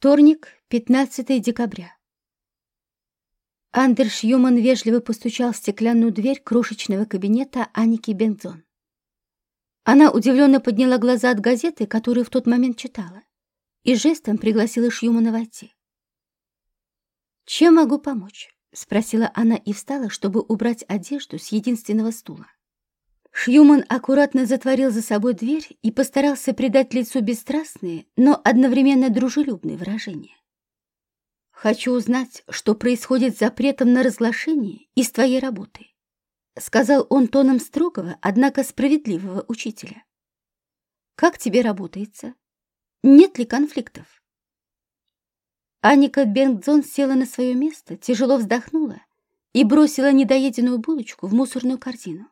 Вторник, 15 декабря. Андерш Юман вежливо постучал в стеклянную дверь крошечного кабинета Аники Бензон. Она удивленно подняла глаза от газеты, которую в тот момент читала, и жестом пригласила Шьюмана войти. «Чем могу помочь?» — спросила она и встала, чтобы убрать одежду с единственного стула. Шьюман аккуратно затворил за собой дверь и постарался придать лицу бесстрастные, но одновременно дружелюбные выражения. «Хочу узнать, что происходит с запретом на разглашение из твоей работы», сказал он тоном строгого, однако справедливого учителя. «Как тебе работается? Нет ли конфликтов?» Аника Бенгдзон села на свое место, тяжело вздохнула и бросила недоеденную булочку в мусорную корзину.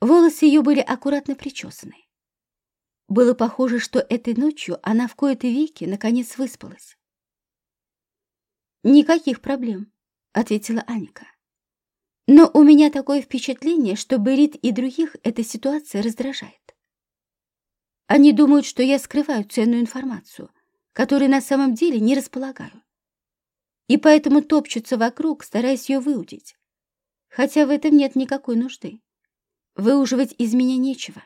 Волосы ее были аккуратно причесаны. Было похоже, что этой ночью она в кои-то веки наконец выспалась. «Никаких проблем», — ответила Аника. «Но у меня такое впечатление, что Берит и других эта ситуация раздражает. Они думают, что я скрываю ценную информацию, которой на самом деле не располагаю. И поэтому топчутся вокруг, стараясь ее выудить, хотя в этом нет никакой нужды. Выуживать из меня нечего.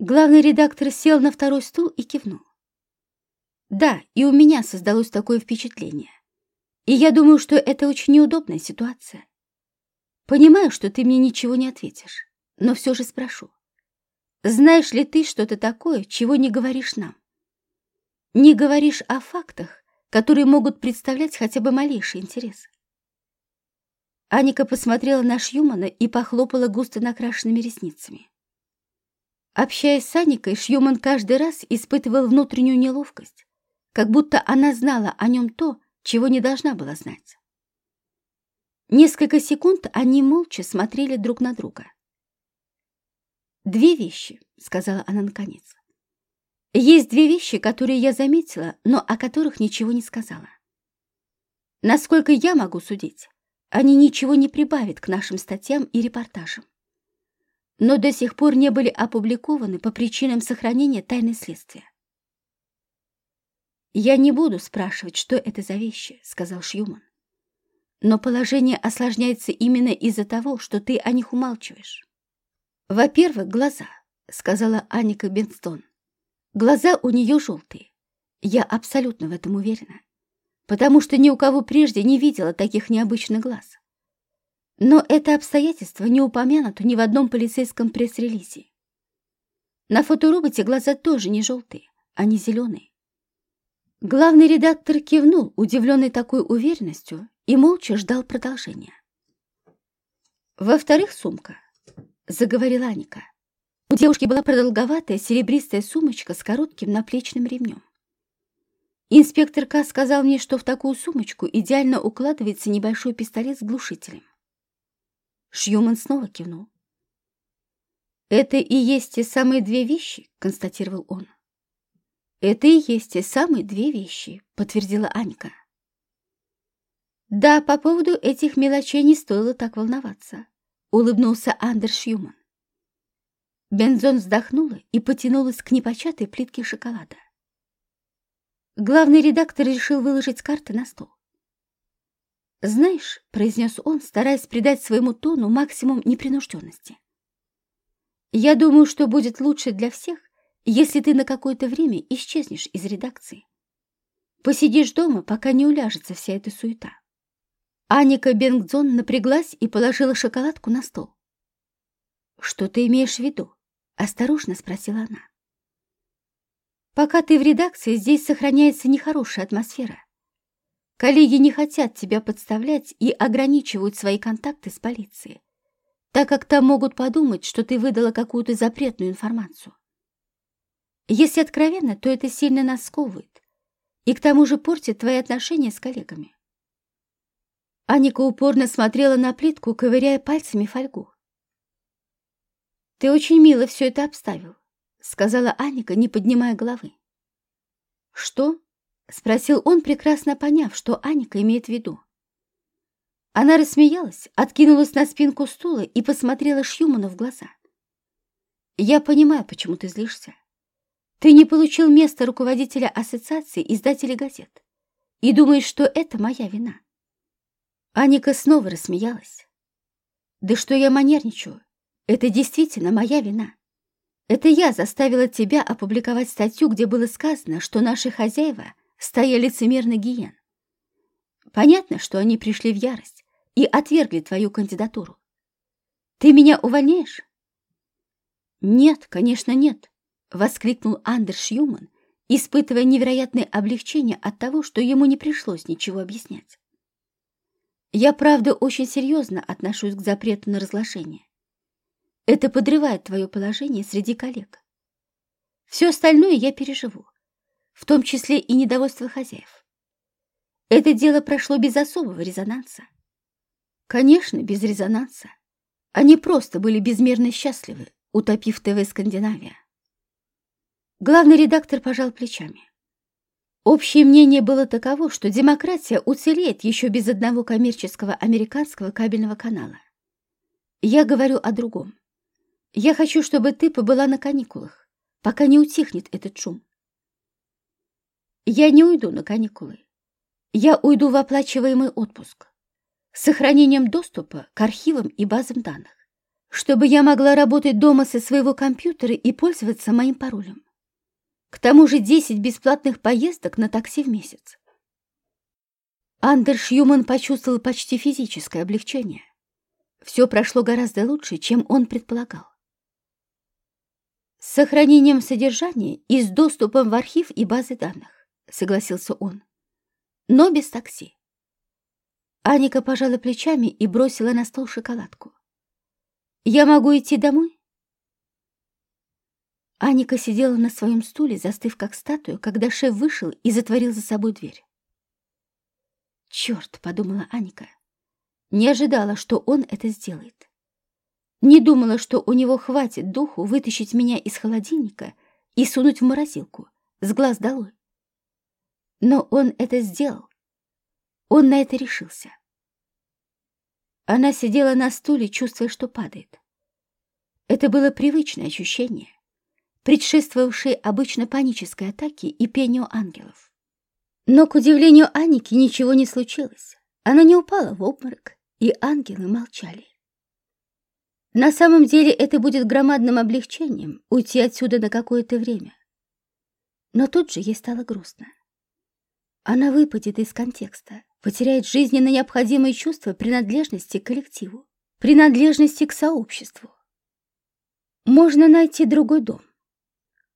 Главный редактор сел на второй стул и кивнул. Да, и у меня создалось такое впечатление. И я думаю, что это очень неудобная ситуация. Понимаю, что ты мне ничего не ответишь, но все же спрошу. Знаешь ли ты что-то такое, чего не говоришь нам? Не говоришь о фактах, которые могут представлять хотя бы малейший интерес. Аника посмотрела на Шьюмана и похлопала густо накрашенными ресницами. Общаясь с Аникой, Шьюман каждый раз испытывал внутреннюю неловкость, как будто она знала о нем то, чего не должна была знать. Несколько секунд они молча смотрели друг на друга. «Две вещи», — сказала она наконец. «Есть две вещи, которые я заметила, но о которых ничего не сказала. Насколько я могу судить, они ничего не прибавят к нашим статьям и репортажам. Но до сих пор не были опубликованы по причинам сохранения тайны следствия. «Я не буду спрашивать, что это за вещи», — сказал Шьюман. «Но положение осложняется именно из-за того, что ты о них умалчиваешь». «Во-первых, глаза», — сказала Аника Бенстон. «Глаза у нее желтые. Я абсолютно в этом уверена потому что ни у кого прежде не видела таких необычных глаз. Но это обстоятельство не упомянуто ни в одном полицейском пресс-релизе. На фотороботе глаза тоже не желтые, не зеленые. Главный редактор кивнул, удивленный такой уверенностью, и молча ждал продолжения. «Во-вторых, сумка», — заговорила Аника. У девушки была продолговатая серебристая сумочка с коротким наплечным ремнем. Инспектор К. сказал мне, что в такую сумочку идеально укладывается небольшой пистолет с глушителем. Шьюман снова кивнул. «Это и есть те самые две вещи», — констатировал он. «Это и есть те самые две вещи», — подтвердила Анька. «Да, по поводу этих мелочей не стоило так волноваться», — улыбнулся Андер Шьюман. Бензон вздохнула и потянулась к непочатой плитке шоколада. Главный редактор решил выложить карты на стол. «Знаешь», — произнес он, стараясь придать своему тону максимум непринужденности, «я думаю, что будет лучше для всех, если ты на какое-то время исчезнешь из редакции. Посидишь дома, пока не уляжется вся эта суета». Аника Бенгдзон напряглась и положила шоколадку на стол. «Что ты имеешь в виду?» — осторожно спросила она. Пока ты в редакции, здесь сохраняется нехорошая атмосфера. Коллеги не хотят тебя подставлять и ограничивают свои контакты с полицией, так как там могут подумать, что ты выдала какую-то запретную информацию. Если откровенно, то это сильно нас сковывает и к тому же портит твои отношения с коллегами. Аника упорно смотрела на плитку, ковыряя пальцами фольгу. «Ты очень мило все это обставил сказала Аника, не поднимая головы. «Что?» — спросил он, прекрасно поняв, что Аника имеет в виду. Она рассмеялась, откинулась на спинку стула и посмотрела Шьюману в глаза. «Я понимаю, почему ты злишься. Ты не получил место руководителя ассоциации издателей газет и думаешь, что это моя вина. Аника снова рассмеялась. Да что я манерничаю? Это действительно моя вина. Это я заставила тебя опубликовать статью, где было сказано, что наши хозяева стояли лицемерно гиен. Понятно, что они пришли в ярость и отвергли твою кандидатуру. Ты меня увольняешь? Нет, конечно, нет, воскликнул Андерш Юман, испытывая невероятное облегчение от того, что ему не пришлось ничего объяснять. Я, правда, очень серьезно отношусь к запрету на разглашение. Это подрывает твое положение среди коллег. Все остальное я переживу, в том числе и недовольство хозяев. Это дело прошло без особого резонанса. Конечно, без резонанса. Они просто были безмерно счастливы, утопив ТВ «Скандинавия». Главный редактор пожал плечами. Общее мнение было таково, что демократия уцелеет еще без одного коммерческого американского кабельного канала. Я говорю о другом. Я хочу, чтобы ты побыла на каникулах, пока не утихнет этот шум. Я не уйду на каникулы. Я уйду в оплачиваемый отпуск с сохранением доступа к архивам и базам данных, чтобы я могла работать дома со своего компьютера и пользоваться моим паролем. К тому же 10 бесплатных поездок на такси в месяц. Андерш Юман почувствовал почти физическое облегчение. Все прошло гораздо лучше, чем он предполагал. С сохранением содержания и с доступом в архив и базы данных, согласился он. Но без такси. Аника пожала плечами и бросила на стол шоколадку. «Я могу идти домой?» Аника сидела на своем стуле, застыв как статуя, когда шеф вышел и затворил за собой дверь. «Черт!» — подумала Аника. Не ожидала, что он это сделает. Не думала, что у него хватит духу вытащить меня из холодильника и сунуть в морозилку, с глаз долой. Но он это сделал. Он на это решился. Она сидела на стуле, чувствуя, что падает. Это было привычное ощущение, предшествовавшее обычно панической атаке и пению ангелов. Но, к удивлению Аники, ничего не случилось. Она не упала в обморок, и ангелы молчали. На самом деле это будет громадным облегчением уйти отсюда на какое-то время. Но тут же ей стало грустно. Она выпадет из контекста, потеряет жизненно необходимые чувства принадлежности к коллективу, принадлежности к сообществу. Можно найти другой дом.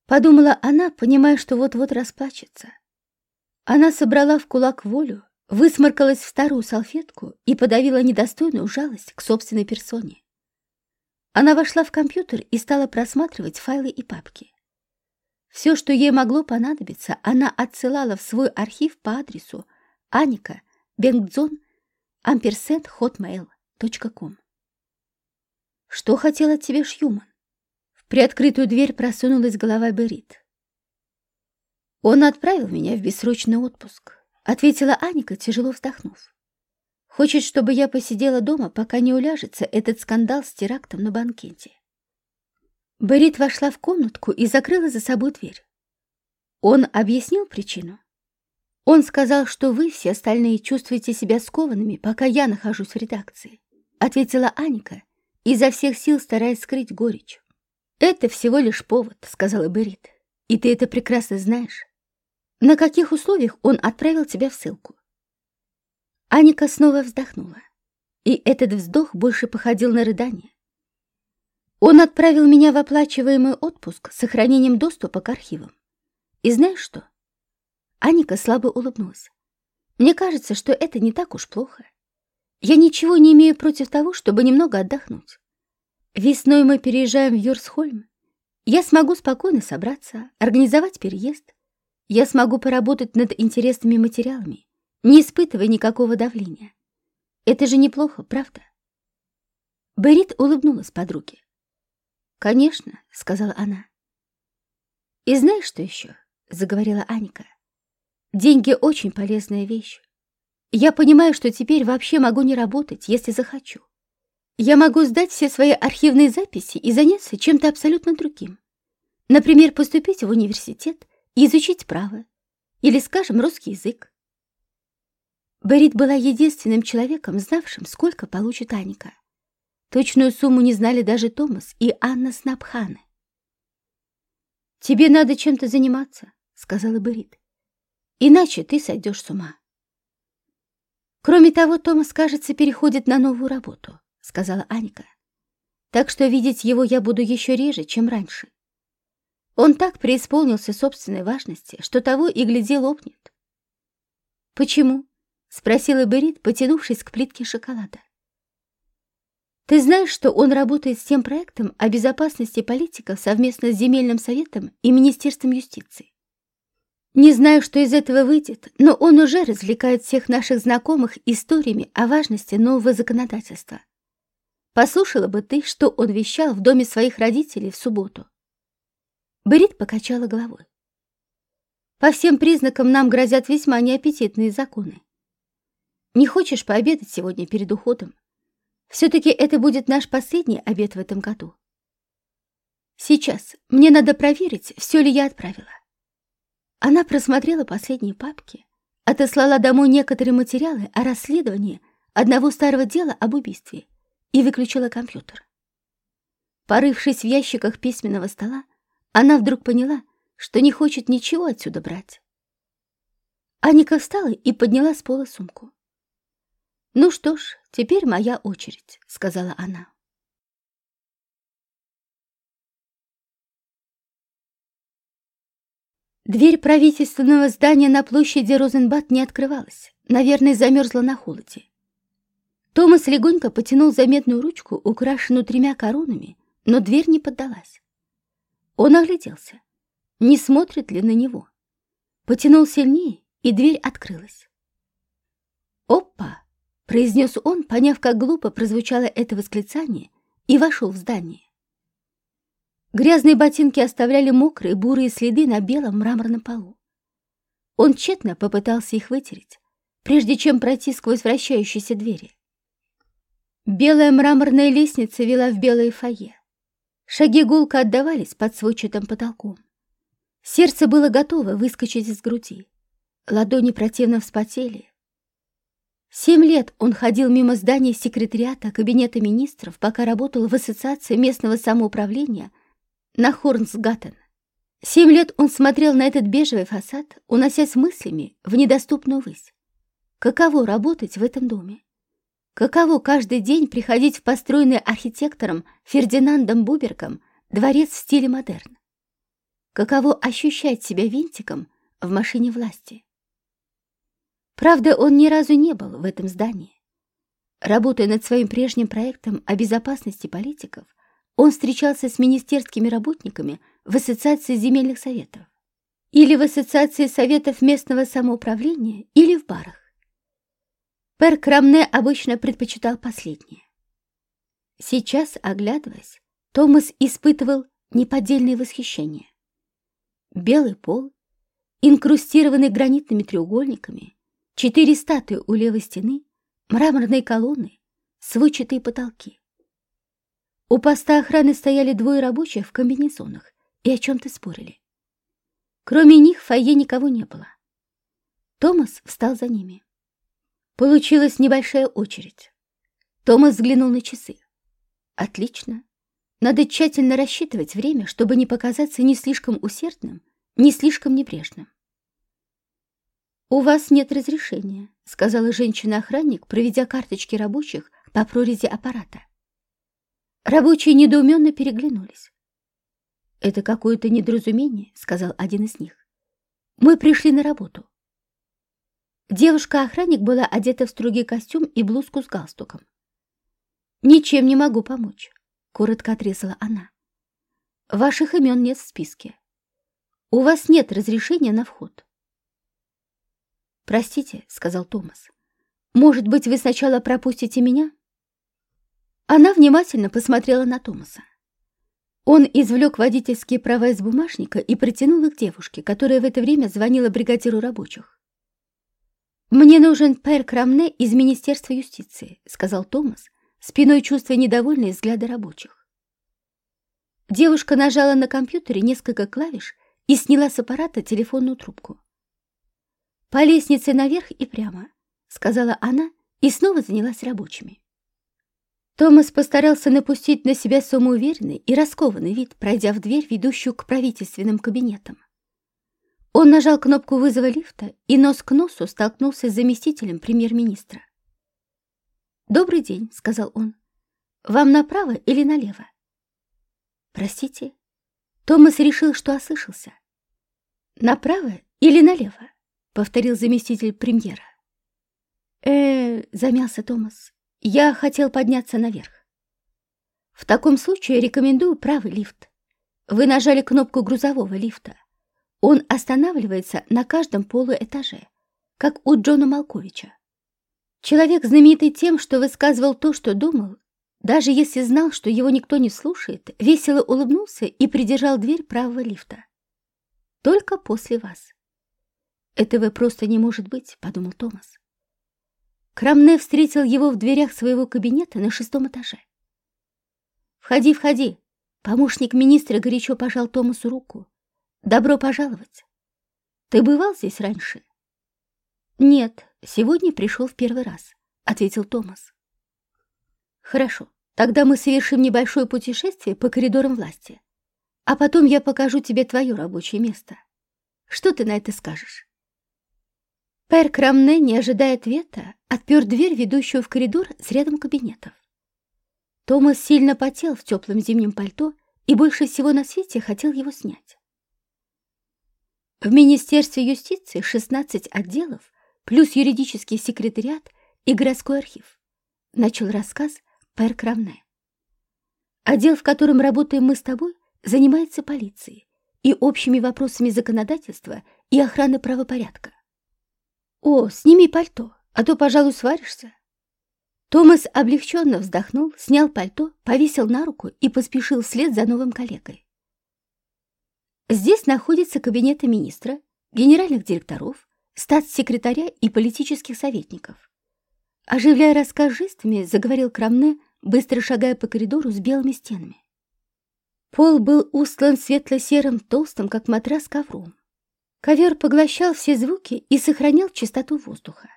Подумала она, понимая, что вот-вот расплачется. Она собрала в кулак волю, высморкалась в старую салфетку и подавила недостойную жалость к собственной персоне. Она вошла в компьютер и стала просматривать файлы и папки. Все, что ей могло понадобиться, она отсылала в свой архив по адресу Аника Бенгдзон амперсент hotmail.com. Что хотел от тебя Шьюман? В приоткрытую дверь просунулась голова Берит. Он отправил меня в бессрочный отпуск, ответила Аника, тяжело вздохнув. Хочет, чтобы я посидела дома, пока не уляжется этот скандал с терактом на банкете. Берит вошла в комнатку и закрыла за собой дверь. Он объяснил причину. Он сказал, что вы все остальные чувствуете себя скованными, пока я нахожусь в редакции, ответила Аника, изо всех сил стараясь скрыть горечь. Это всего лишь повод, сказала Берит, и ты это прекрасно знаешь. На каких условиях он отправил тебя в ссылку? Аника снова вздохнула, и этот вздох больше походил на рыдание. Он отправил меня в оплачиваемый отпуск с сохранением доступа к архивам. И знаешь что? Аника слабо улыбнулась. Мне кажется, что это не так уж плохо. Я ничего не имею против того, чтобы немного отдохнуть. Весной мы переезжаем в Юрсхольм. Я смогу спокойно собраться, организовать переезд. Я смогу поработать над интересными материалами не испытывая никакого давления. Это же неплохо, правда? Берит улыбнулась подруге. «Конечно», — сказала она. «И знаешь, что еще?» — заговорила Аника. «Деньги — очень полезная вещь. Я понимаю, что теперь вообще могу не работать, если захочу. Я могу сдать все свои архивные записи и заняться чем-то абсолютно другим. Например, поступить в университет и изучить право, или, скажем, русский язык. Берит была единственным человеком, знавшим, сколько получит Аника. Точную сумму не знали даже Томас и Анна Снапханы. «Тебе надо чем-то заниматься», — сказала Берит. «Иначе ты сойдешь с ума». «Кроме того, Томас, кажется, переходит на новую работу», — сказала Аника. «Так что видеть его я буду еще реже, чем раньше. Он так преисполнился собственной важности, что того и гляди лопнет». «Почему?» — спросила Берит, потянувшись к плитке шоколада. «Ты знаешь, что он работает с тем проектом о безопасности политиков совместно с Земельным советом и Министерством юстиции? Не знаю, что из этого выйдет, но он уже развлекает всех наших знакомых историями о важности нового законодательства. Послушала бы ты, что он вещал в доме своих родителей в субботу. Берит покачала головой. По всем признакам нам грозят весьма неаппетитные законы. Не хочешь пообедать сегодня перед уходом? Все-таки это будет наш последний обед в этом году. Сейчас мне надо проверить, все ли я отправила. Она просмотрела последние папки, отослала домой некоторые материалы о расследовании одного старого дела об убийстве и выключила компьютер. Порывшись в ящиках письменного стола, она вдруг поняла, что не хочет ничего отсюда брать. Аника встала и подняла с пола сумку. «Ну что ж, теперь моя очередь», — сказала она. Дверь правительственного здания на площади Розенбат не открывалась. Наверное, замерзла на холоде. Томас легонько потянул заметную ручку, украшенную тремя коронами, но дверь не поддалась. Он огляделся. Не смотрит ли на него? Потянул сильнее, и дверь открылась. «Опа!» — произнес он, поняв, как глупо прозвучало это восклицание, и вошел в здание. Грязные ботинки оставляли мокрые бурые следы на белом мраморном полу. Он тщетно попытался их вытереть, прежде чем пройти сквозь вращающиеся двери. Белая мраморная лестница вела в белое фойе. Шаги гулко отдавались под сводчатым потолком. Сердце было готово выскочить из груди. Ладони противно вспотели. Семь лет он ходил мимо здания секретариата Кабинета министров, пока работал в Ассоциации местного самоуправления на Хорнсгаттен. Семь лет он смотрел на этот бежевый фасад, уносясь мыслями в недоступную высь. Каково работать в этом доме? Каково каждый день приходить в построенный архитектором Фердинандом Буберком дворец в стиле модерн? Каково ощущать себя винтиком в машине власти? Правда, он ни разу не был в этом здании. Работая над своим прежним проектом о безопасности политиков, он встречался с министерскими работниками в Ассоциации земельных советов, или в Ассоциации советов местного самоуправления, или в барах. Пер Крамне обычно предпочитал последнее. Сейчас, оглядываясь, Томас испытывал неподдельное восхищение. Белый пол, инкрустированный гранитными треугольниками, четыре статуи у левой стены, мраморные колонны, сводчатые потолки. У поста охраны стояли двое рабочих в комбинезонах и о чем-то спорили. Кроме них в фойе никого не было. Томас встал за ними. Получилась небольшая очередь. Томас взглянул на часы. Отлично. Надо тщательно рассчитывать время, чтобы не показаться ни слишком усердным, ни слишком небрежным. «У вас нет разрешения», — сказала женщина-охранник, проведя карточки рабочих по прорези аппарата. Рабочие недоуменно переглянулись. «Это какое-то недоразумение», — сказал один из них. «Мы пришли на работу». Девушка-охранник была одета в строгий костюм и блузку с галстуком. «Ничем не могу помочь», — коротко отрезала она. «Ваших имен нет в списке. У вас нет разрешения на вход». «Простите», — сказал Томас. «Может быть, вы сначала пропустите меня?» Она внимательно посмотрела на Томаса. Он извлек водительские права из бумажника и протянул их девушке, которая в это время звонила бригадиру рабочих. «Мне нужен Пэр Крамне из Министерства юстиции», — сказал Томас, спиной чувствуя недовольные взгляды рабочих. Девушка нажала на компьютере несколько клавиш и сняла с аппарата телефонную трубку. «По лестнице наверх и прямо», — сказала она и снова занялась рабочими. Томас постарался напустить на себя самоуверенный и раскованный вид, пройдя в дверь, ведущую к правительственным кабинетам. Он нажал кнопку вызова лифта и нос к носу столкнулся с заместителем премьер-министра. «Добрый день», — сказал он. «Вам направо или налево?» «Простите?» Томас решил, что ослышался. «Направо или налево?» — повторил заместитель премьера. э замялся Томас. «Я хотел подняться наверх». «В таком случае рекомендую правый лифт. Вы нажали кнопку грузового лифта. Он останавливается на каждом полуэтаже, как у Джона Малковича. Человек, знаменитый тем, что высказывал то, что думал, даже если знал, что его никто не слушает, весело улыбнулся и придержал дверь правого лифта. Только после вас. Этого просто не может быть, подумал Томас. Крамне встретил его в дверях своего кабинета на шестом этаже. «Входи, входи!» Помощник министра горячо пожал Томасу руку. «Добро пожаловать! Ты бывал здесь раньше?» «Нет, сегодня пришел в первый раз», — ответил Томас. «Хорошо, тогда мы совершим небольшое путешествие по коридорам власти, а потом я покажу тебе твое рабочее место. Что ты на это скажешь?» Пэр Крамне, не ожидая ответа, отпер дверь, ведущую в коридор с рядом кабинетов. Томас сильно потел в теплом зимнем пальто и больше всего на свете хотел его снять. В Министерстве юстиции 16 отделов, плюс юридический секретариат и городской архив. Начал рассказ Пэр Крамне. Отдел, в котором работаем мы с тобой, занимается полицией и общими вопросами законодательства и охраны правопорядка. «О, сними пальто, а то, пожалуй, сваришься». Томас облегченно вздохнул, снял пальто, повесил на руку и поспешил вслед за новым коллегой. Здесь находятся кабинеты министра, генеральных директоров, статс-секретаря и политических советников. Оживляя рассказ жестами, заговорил Крамне, быстро шагая по коридору с белыми стенами. Пол был устлан светло-серым, толстым, как матрас, ковром. Ковер поглощал все звуки и сохранял чистоту воздуха.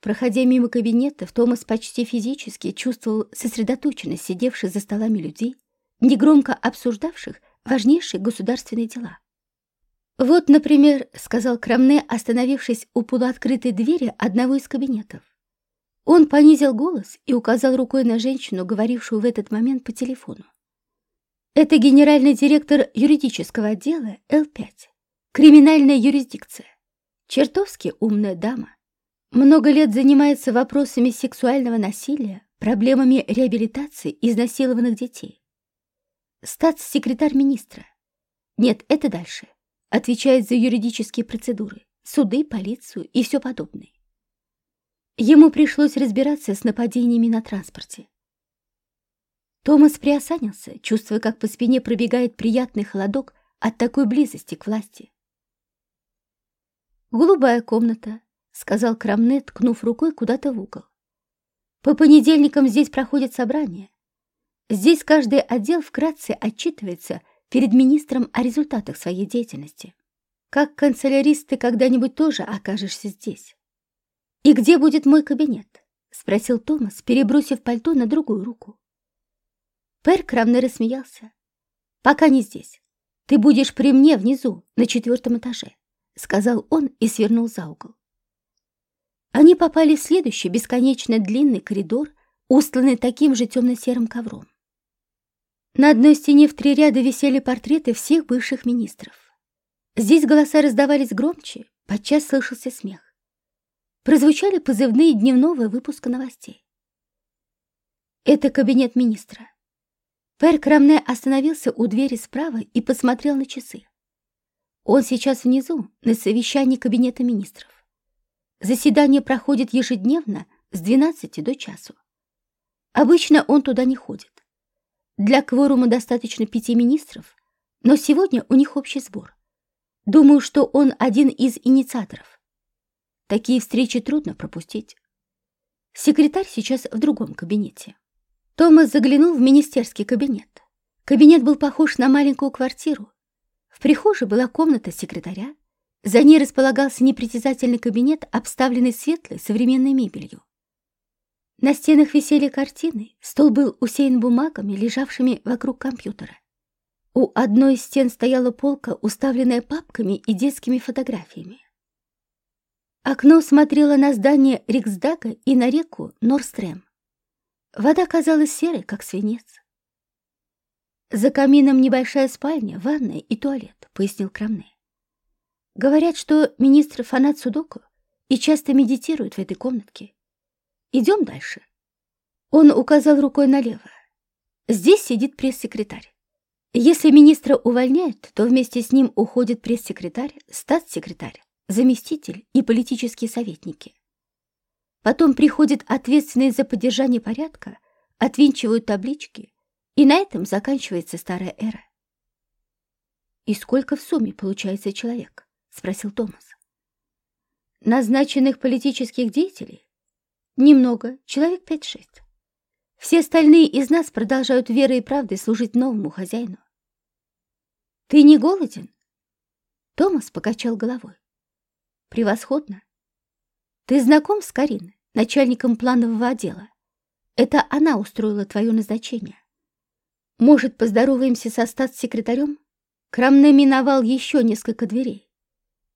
Проходя мимо кабинетов, Томас почти физически чувствовал сосредоточенность сидевших за столами людей, негромко обсуждавших важнейшие государственные дела. «Вот, например, — сказал Крамне, остановившись у полуоткрытой двери одного из кабинетов. Он понизил голос и указал рукой на женщину, говорившую в этот момент по телефону. Это генеральный директор юридического отдела Л-5. Криминальная юрисдикция. Чертовски умная дама. Много лет занимается вопросами сексуального насилия, проблемами реабилитации изнасилованных детей. Статс-секретарь министра. Нет, это дальше. Отвечает за юридические процедуры, суды, полицию и все подобное. Ему пришлось разбираться с нападениями на транспорте. Томас приосанился, чувствуя, как по спине пробегает приятный холодок от такой близости к власти. «Голубая комната», — сказал Крамне, ткнув рукой куда-то в угол. «По понедельникам здесь проходят собрания. Здесь каждый отдел вкратце отчитывается перед министром о результатах своей деятельности. Как канцелярист ты когда-нибудь тоже окажешься здесь. «И где будет мой кабинет?» — спросил Томас, перебросив пальто на другую руку. Пэр Крамне рассмеялся. «Пока не здесь. Ты будешь при мне внизу, на четвертом этаже. — сказал он и свернул за угол. Они попали в следующий бесконечно длинный коридор, устланный таким же темно-серым ковром. На одной стене в три ряда висели портреты всех бывших министров. Здесь голоса раздавались громче, подчас слышался смех. Прозвучали позывные дневного выпуска новостей. Это кабинет министра. Пэр Крамне остановился у двери справа и посмотрел на часы. Он сейчас внизу, на совещании Кабинета министров. Заседание проходит ежедневно с 12 до часу. Обычно он туда не ходит. Для кворума достаточно пяти министров, но сегодня у них общий сбор. Думаю, что он один из инициаторов. Такие встречи трудно пропустить. Секретарь сейчас в другом кабинете. Томас заглянул в министерский кабинет. Кабинет был похож на маленькую квартиру. В прихожей была комната секретаря, за ней располагался непритязательный кабинет, обставленный светлой современной мебелью. На стенах висели картины, стол был усеян бумагами, лежавшими вокруг компьютера. У одной из стен стояла полка, уставленная папками и детскими фотографиями. Окно смотрело на здание Риксдага и на реку Норстрем. Вода казалась серой, как свинец. «За камином небольшая спальня, ванная и туалет», — пояснил Крамне. Говорят, что министр фанат Судоку и часто медитирует в этой комнатке. Идем дальше. Он указал рукой налево. Здесь сидит пресс-секретарь. Если министра увольняют, то вместе с ним уходит пресс-секретарь, статс-секретарь, заместитель и политические советники. Потом приходит ответственный за поддержание порядка, отвинчивают таблички, и на этом заканчивается старая эра. И сколько в сумме получается человек? спросил Томас. Назначенных политических деятелей? Немного, человек пять-шесть. Все остальные из нас продолжают верой и правдой служить новому хозяину. Ты не голоден? Томас покачал головой. Превосходно. Ты знаком с Карин, начальником планового отдела? Это она устроила твое назначение. Может, поздороваемся со статс-секретарем? Крамне миновал еще несколько дверей.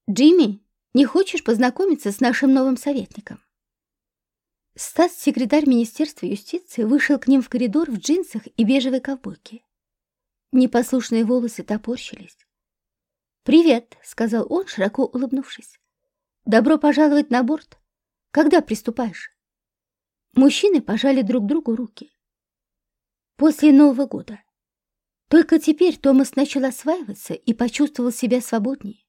«Джимми, не хочешь познакомиться с нашим новым советником?» Статс-секретарь Министерства юстиции вышел к ним в коридор в джинсах и бежевой ковбойке. Непослушные волосы топорщились. «Привет», — сказал он, широко улыбнувшись. «Добро пожаловать на борт. Когда приступаешь?» Мужчины пожали друг другу руки. После Нового года. Только теперь Томас начал осваиваться и почувствовал себя свободнее.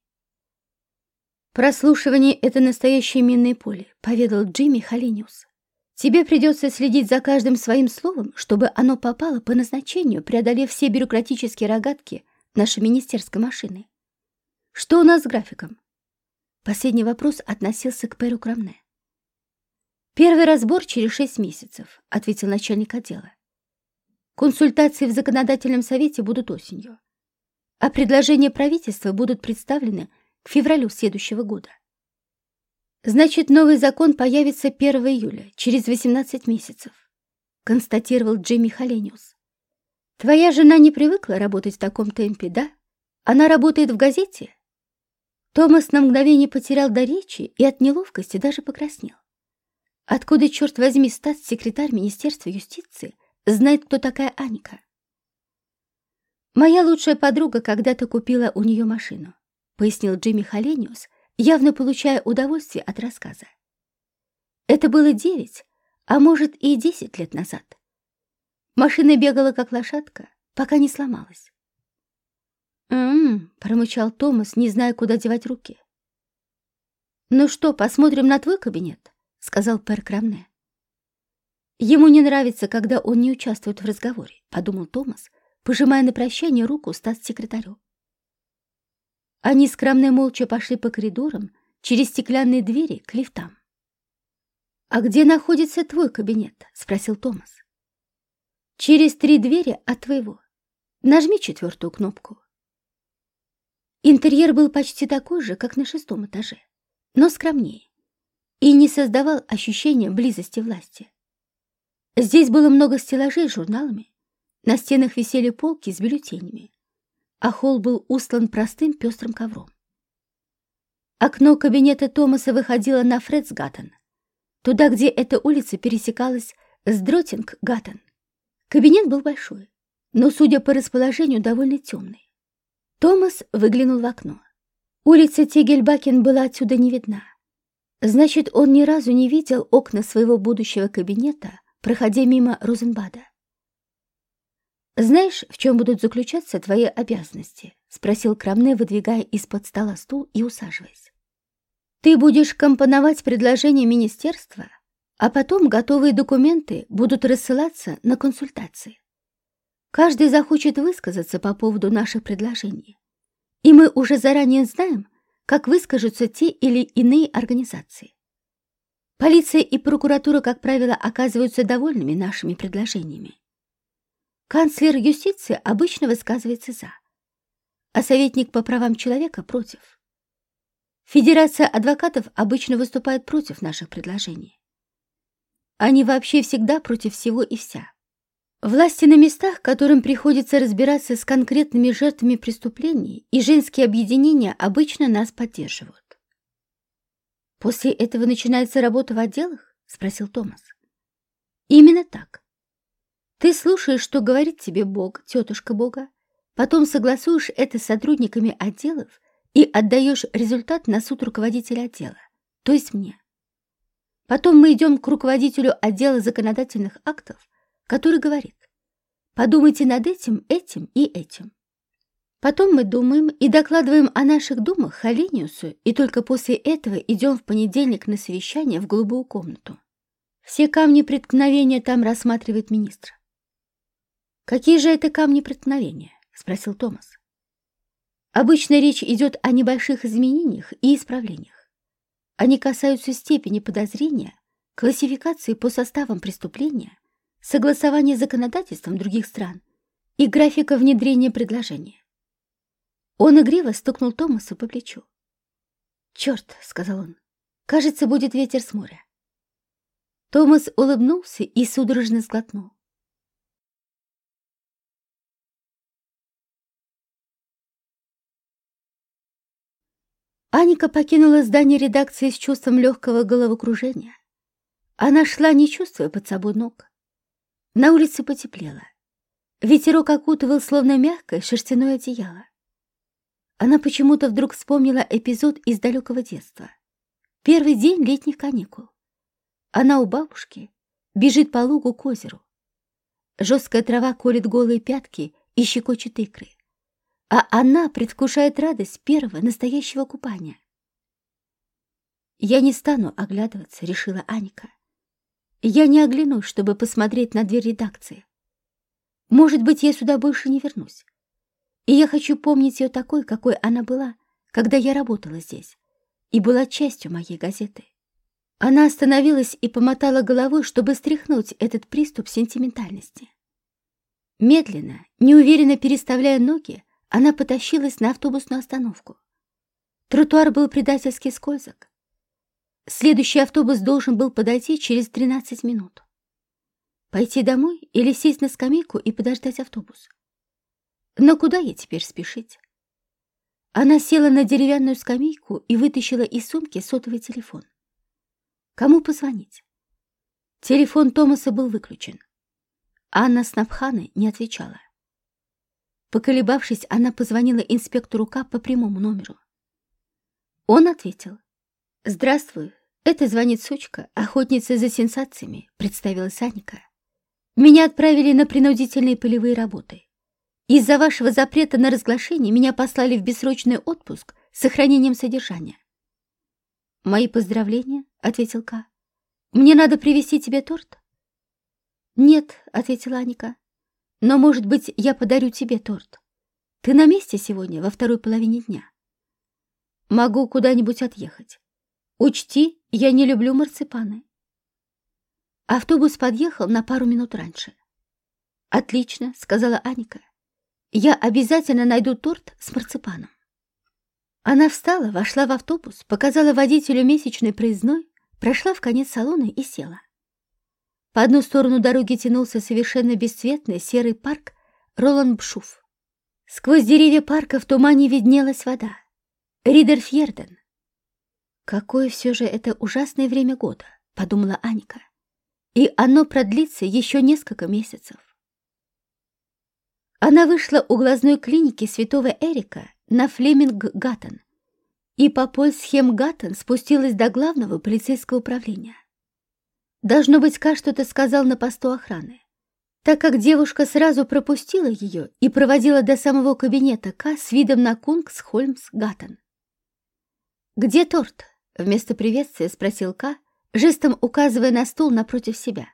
«Прослушивание — это настоящее минное поле», — поведал Джимми Халиниус. «Тебе придется следить за каждым своим словом, чтобы оно попало по назначению, преодолев все бюрократические рогатки нашей министерской машины. Что у нас с графиком?» Последний вопрос относился к Перу Крамне. «Первый разбор через шесть месяцев», — ответил начальник отдела. «Консультации в законодательном совете будут осенью, а предложения правительства будут представлены к февралю следующего года. Значит, новый закон появится 1 июля, через 18 месяцев, констатировал Джимми Халениус. Твоя жена не привыкла работать в таком темпе, да? Она работает в газете? Томас на мгновение потерял до речи и от неловкости даже покраснел. Откуда, черт возьми, статс-секретарь Министерства юстиции знает, кто такая Аника? Моя лучшая подруга когда-то купила у нее машину пояснил Джимми Халениус, явно получая удовольствие от рассказа. Это было девять, а может и десять лет назад. Машина бегала как лошадка, пока не сломалась. «М-м-м», промычал Томас, не зная, куда девать руки. «Ну что, посмотрим на твой кабинет?» — сказал Пер Крамне. Ему не нравится, когда он не участвует в разговоре, подумал Томас, пожимая на прощание руку статс-секретарю. Они скромно молча пошли по коридорам через стеклянные двери к лифтам. «А где находится твой кабинет?» — спросил Томас. «Через три двери от твоего. Нажми четвертую кнопку». Интерьер был почти такой же, как на шестом этаже, но скромнее и не создавал ощущения близости власти. Здесь было много стеллажей с журналами, на стенах висели полки с бюллетенями, а холл был устлан простым пестрым ковром. Окно кабинета Томаса выходило на Фредсгаттен, туда, где эта улица пересекалась с Дротинг-Гаттен. Кабинет был большой, но, судя по расположению, довольно темный. Томас выглянул в окно. Улица Тигельбакен была отсюда не видна. Значит, он ни разу не видел окна своего будущего кабинета, проходя мимо Розенбада. «Знаешь, в чем будут заключаться твои обязанности?» — спросил Крамне, выдвигая из-под стола стул и усаживаясь. «Ты будешь компоновать предложение министерства, а потом готовые документы будут рассылаться на консультации. Каждый захочет высказаться по поводу наших предложений, и мы уже заранее знаем, как выскажутся те или иные организации. Полиция и прокуратура, как правило, оказываются довольными нашими предложениями. Канцлер юстиции обычно высказывается «за», а советник по правам человека против. Федерация адвокатов обычно выступает против наших предложений. Они вообще всегда против всего и вся. Власти на местах, которым приходится разбираться с конкретными жертвами преступлений, и женские объединения обычно нас поддерживают. «После этого начинается работа в отделах?» — спросил Томас. «Именно так. Ты слушаешь, что говорит тебе Бог, тетушка Бога, потом согласуешь это с сотрудниками отделов и отдаешь результат на суд руководителя отдела, то есть мне. Потом мы идем к руководителю отдела законодательных актов, который говорит, подумайте над этим, этим и этим. Потом мы думаем и докладываем о наших думах Халиниусу, и только после этого идем в понедельник на совещание в голубую комнату. Все камни преткновения там рассматривает министр. «Какие же это камни преткновения?» — спросил Томас. Обычно речь идет о небольших изменениях и исправлениях. Они касаются степени подозрения, классификации по составам преступления, согласования с законодательством других стран и графика внедрения предложения. Он игриво стукнул Томасу по плечу. «Черт», — сказал он, — «кажется, будет ветер с моря». Томас улыбнулся и судорожно сглотнул. Аника покинула здание редакции с чувством легкого головокружения. Она шла, не чувствуя под собой ног. На улице потеплело. Ветерок окутывал словно мягкое шерстяное одеяло. Она почему-то вдруг вспомнила эпизод из далекого детства. Первый день летних каникул. Она у бабушки бежит по лугу к озеру. Жесткая трава колет голые пятки и щекочет икры а она предвкушает радость первого настоящего купания. «Я не стану оглядываться», — решила Аника. «Я не оглянусь, чтобы посмотреть на дверь редакции. Может быть, я сюда больше не вернусь. И я хочу помнить ее такой, какой она была, когда я работала здесь и была частью моей газеты». Она остановилась и помотала головой, чтобы стряхнуть этот приступ сентиментальности. Медленно, неуверенно переставляя ноги, она потащилась на автобусную остановку. Тротуар был предательски скользок. Следующий автобус должен был подойти через 13 минут. Пойти домой или сесть на скамейку и подождать автобус? Но куда ей теперь спешить? Она села на деревянную скамейку и вытащила из сумки сотовый телефон. Кому позвонить? Телефон Томаса был выключен. Анна Снапханы не отвечала. Поколебавшись, она позвонила инспектору К по прямому номеру. Он ответил. «Здравствуй, это звонит сучка, охотница за сенсациями», представилась Аника. «Меня отправили на принудительные полевые работы. Из-за вашего запрета на разглашение меня послали в бессрочный отпуск с сохранением содержания». «Мои поздравления», — ответил К. «Мне надо привезти тебе торт?» «Нет», — ответила Аника. Но, может быть, я подарю тебе торт. Ты на месте сегодня, во второй половине дня? Могу куда-нибудь отъехать. Учти, я не люблю марципаны. Автобус подъехал на пару минут раньше. «Отлично», — сказала Аника. «Я обязательно найду торт с марципаном». Она встала, вошла в автобус, показала водителю месячный проездной, прошла в конец салона и села. По одну сторону дороги тянулся совершенно бесцветный серый парк Роланд-Бшуф. Сквозь деревья парка в тумане виднелась вода. Ридерфьерден. «Какое все же это ужасное время года», — подумала Аника. «И оно продлится еще несколько месяцев». Она вышла у глазной клиники святого Эрика на Флеминг-Гаттен и по Польсхем-Гаттен спустилась до главного полицейского управления. Должно быть, Ка что-то сказал на посту охраны. Так как девушка сразу пропустила ее и проводила до самого кабинета Ка с видом на Кунгс-Хольмс-Гаттен. «Где торт?» — вместо приветствия спросил Ка, жестом указывая на стул напротив себя.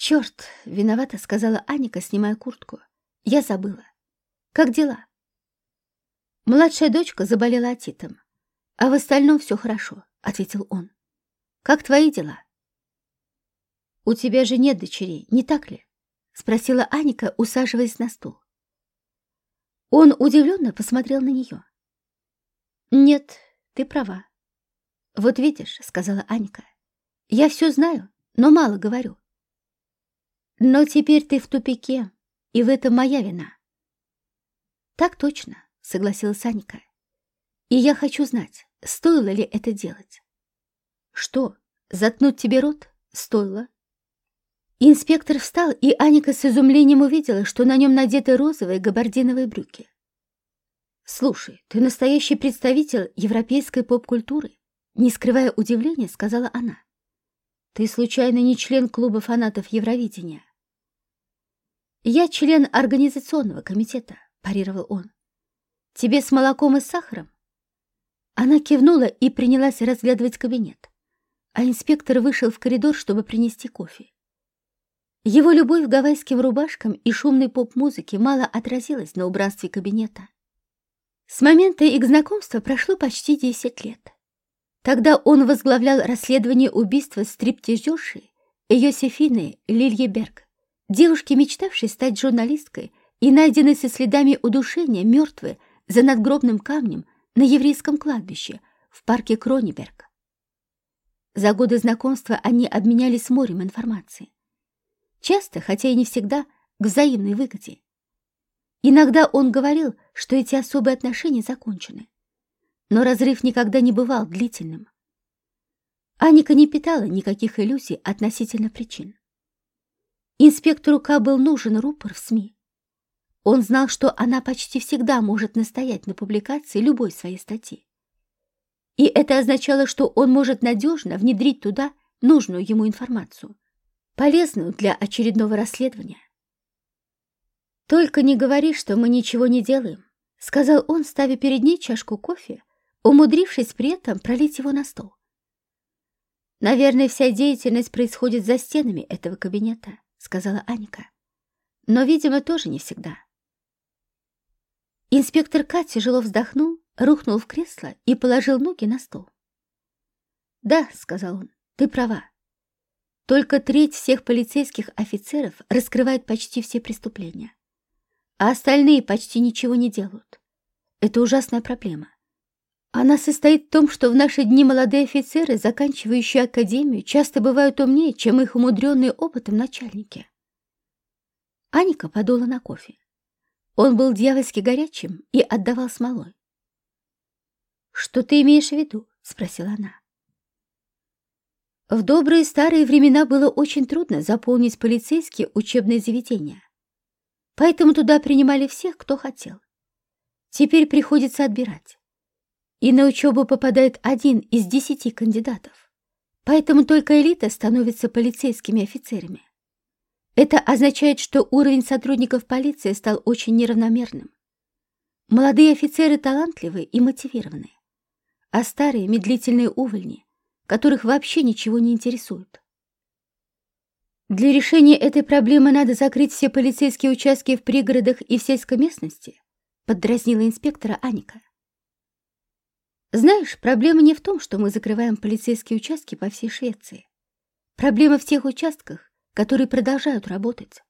«Черт!» — виновато сказала Аника, снимая куртку. «Я забыла. Как дела?» Младшая дочка заболела отитом, а в остальном все хорошо, — ответил он. Как твои дела? У тебя же нет дочерей, не так ли? спросила Аника, усаживаясь на стул. Он удивленно посмотрел на нее. «Нет, ты права. Вот видишь», — сказала Аника, — «я все знаю, но мало говорю. Но теперь ты в тупике, и в этом моя вина». «Так точно», — согласилась Аника. «И я хочу знать, стоило ли это делать». «Что, заткнуть тебе рот? Стоило?» Инспектор встал, и Аника с изумлением увидела, что на нем надеты розовые габардиновые брюки. «Слушай, ты настоящий представитель европейской поп-культуры», не скрывая удивления, сказала она. «Ты случайно не член клуба фанатов Евровидения?» «Я член организационного комитета», — парировал он. «Тебе с молоком и сахаром?» Она кивнула и принялась разглядывать кабинет, а инспектор вышел в коридор, чтобы принести кофе. Его любовь к гавайским рубашкам и шумной поп-музыке мало отразилась на убранстве кабинета. С момента их знакомства прошло почти 10 лет. Тогда он возглавлял расследование убийства стриптизерши Йосефины Лильеберг, девушки, мечтавшей стать журналисткой и найденной со следами удушения мертвой за надгробным камнем на еврейском кладбище в парке Крониберг. За годы знакомства они обменялись морем информации. Часто, хотя и не всегда, к взаимной выгоде. Иногда он говорил, что эти особые отношения закончены. Но разрыв никогда не бывал длительным. Аника не питала никаких иллюзий относительно причин. Инспектору К был нужен рупор в СМИ. Он знал, что она почти всегда может настоять на публикации любой своей статьи. И это означало, что он может надежно внедрить туда нужную ему информацию полезную для очередного расследования. «Только не говори, что мы ничего не делаем», — сказал он, ставя перед ней чашку кофе, умудрившись при этом пролить его на стол. «Наверное, вся деятельность происходит за стенами этого кабинета», — сказала Аника. «Но, видимо, тоже не всегда». Инспектор Кат тяжело вздохнул, рухнул в кресло и положил ноги на стол. «Да», — сказал он, — «ты права. Только треть всех полицейских офицеров раскрывает почти все преступления, а остальные почти ничего не делают. Это ужасная проблема. Она состоит в том, что в наши дни молодые офицеры, заканчивающие академию, часто бывают умнее, чем их умудренные опытом начальники. Аника подула на кофе. Он был дьявольски горячим и отдавал смолой. «Что ты имеешь в виду?» — спросила она. В добрые старые времена было очень трудно заполнить полицейские учебные заведения. Поэтому туда принимали всех, кто хотел. Теперь приходится отбирать. И на учебу попадает один из десяти кандидатов. Поэтому только элита становится полицейскими офицерами. Это означает, что уровень сотрудников полиции стал очень неравномерным. Молодые офицеры талантливые и мотивированные, а старые медлительные увольни которых вообще ничего не интересует. Для решения этой проблемы надо закрыть все полицейские участки в пригородах и в сельской местности, поддразнила инспектора Аника. Знаешь, проблема не в том, что мы закрываем полицейские участки по всей Швеции. Проблема в тех участках, которые продолжают работать.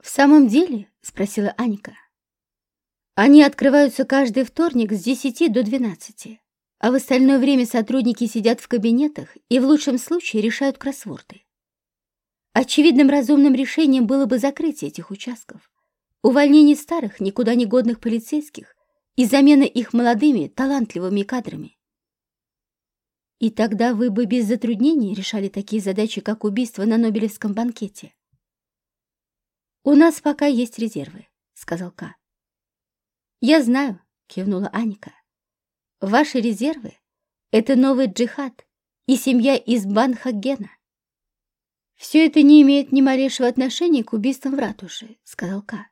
В самом деле, спросила Аника. Они открываются каждый вторник с 10 до 12 а в остальное время сотрудники сидят в кабинетах и в лучшем случае решают кроссворды. Очевидным разумным решением было бы закрытие этих участков, увольнение старых, никуда не годных полицейских и замена их молодыми, талантливыми кадрами. И тогда вы бы без затруднений решали такие задачи, как убийство на Нобелевском банкете. «У нас пока есть резервы», — сказал Ка. «Я знаю», — кивнула Аника. Ваши резервы — это новый джихад и семья из Банхагена. Все это не имеет ни малейшего отношения к убийствам в ратуше, сказал Ка.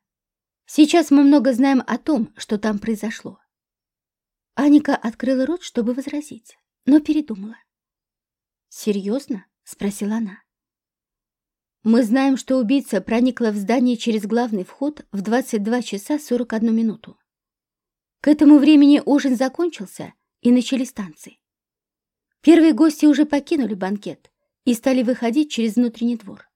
Сейчас мы много знаем о том, что там произошло. Аника открыла рот, чтобы возразить, но передумала. «Серьезно?» — спросила она. «Мы знаем, что убийца проникла в здание через главный вход в 22 часа 41 минуту. К этому времени ужин закончился, и начались танцы. Первые гости уже покинули банкет и стали выходить через внутренний двор.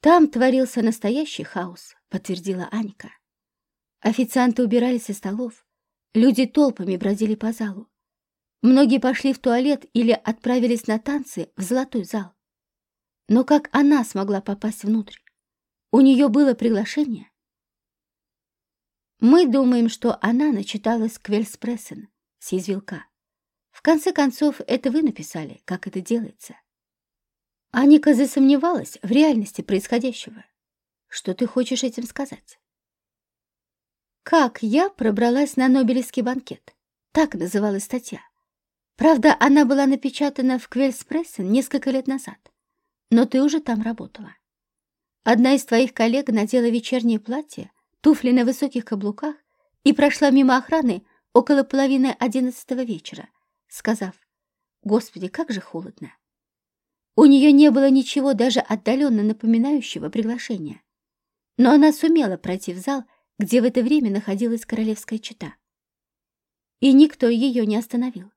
Там творился настоящий хаос, подтвердила Аника. Официанты убирали со столов, люди толпами бродили по залу. Многие пошли в туалет или отправились на танцы в золотой зал. Но как она смогла попасть внутрь? У нее было приглашение? Мы думаем, что она начиталась Квельспрессен, съязвил Ка. В конце концов, это вы написали, как это делается. Аника засомневалась в реальности происходящего. Что ты хочешь этим сказать? «Как я пробралась на Нобелевский банкет?» Так называлась статья. Правда, она была напечатана в Квельспрессен несколько лет назад. Но ты уже там работала. Одна из твоих коллег надела вечернее платье, туфли на высоких каблуках и прошла мимо охраны около половины одиннадцатого вечера, сказав, «Господи, как же холодно!» У нее не было ничего даже отдаленно напоминающего приглашения. Но она сумела пройти в зал, где в это время находилась королевская чета. И никто ее не остановил.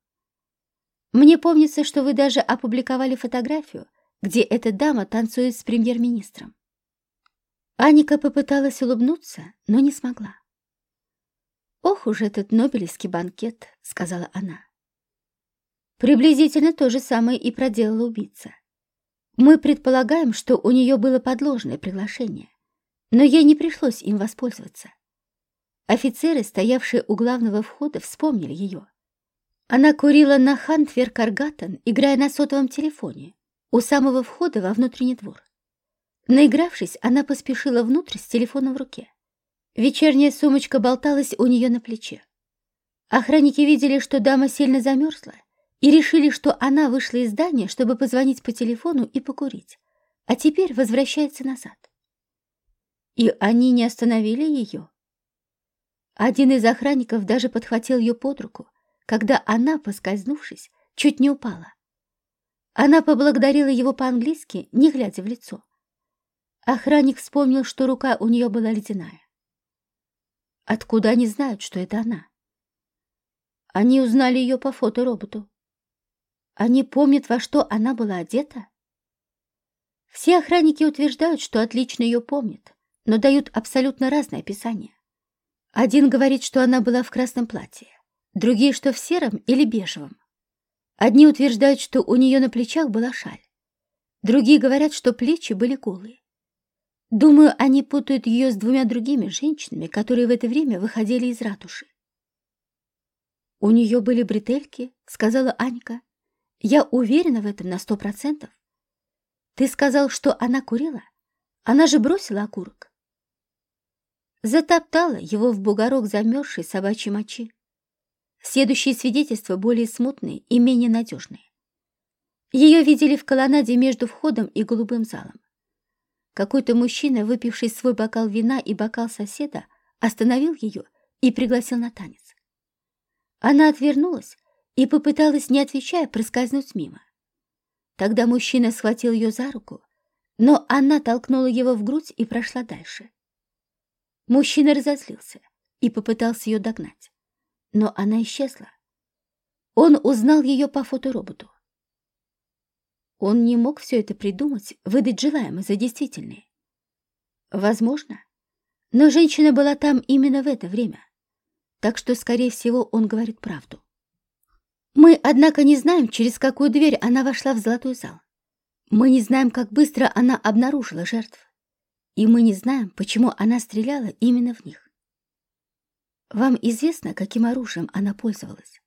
Мне помнится, что вы даже опубликовали фотографию, где эта дама танцует с премьер-министром. Аника попыталась улыбнуться, но не смогла. «Ох уж этот Нобелевский банкет», — сказала она. Приблизительно то же самое и проделала убийца. Мы предполагаем, что у нее было подложное приглашение, но ей не пришлось им воспользоваться. Офицеры, стоявшие у главного входа, вспомнили ее. Она курила на Хантвер-Каргаттен, играя на сотовом телефоне, у самого входа во внутренний двор. Наигравшись, она поспешила внутрь с телефоном в руке. Вечерняя сумочка болталась у нее на плече. Охранники видели, что дама сильно замерзла, и решили, что она вышла из здания, чтобы позвонить по телефону и покурить, а теперь возвращается назад. И они не остановили ее. Один из охранников даже подхватил ее под руку, когда она, поскользнувшись, чуть не упала. Она поблагодарила его по-английски, не глядя в лицо. Охранник вспомнил, что рука у нее была ледяная. Откуда они знают, что это она? Они узнали ее по фотороботу. Они помнят, во что она была одета? Все охранники утверждают, что отлично ее помнят, но дают абсолютно разное описание. Один говорит, что она была в красном платье, другие, что в сером или бежевом. Одни утверждают, что у нее на плечах была шаль. Другие говорят, что плечи были голые. Думаю, они путают ее с двумя другими женщинами, которые в это время выходили из ратуши. «У нее были бретельки», — сказала Анька. Я уверена в этом на сто процентов. Ты сказал, что она курила? Она же бросила окурок. Затоптала его в бугорок замерзшей собачьей мочи. Следующие свидетельства более смутные и менее надежные. Ее видели в колоннаде между входом и голубым залом. Какой-то мужчина, выпивший свой бокал вина и бокал соседа, остановил ее и пригласил на танец. Она отвернулась, и попыталась, не отвечая, проскользнуть мимо. Тогда мужчина схватил ее за руку, но она толкнула его в грудь и прошла дальше. Мужчина разозлился и попытался ее догнать, но она исчезла. Он узнал ее по фотороботу. Он не мог все это придумать, выдать желаемое за действительное. Возможно, но женщина была там именно в это время, так что, скорее всего, он говорит правду. Мы, однако, не знаем, через какую дверь она вошла в золотой зал. Мы не знаем, как быстро она обнаружила жертв. И мы не знаем, почему она стреляла именно в них. Вам известно, каким оружием она пользовалась?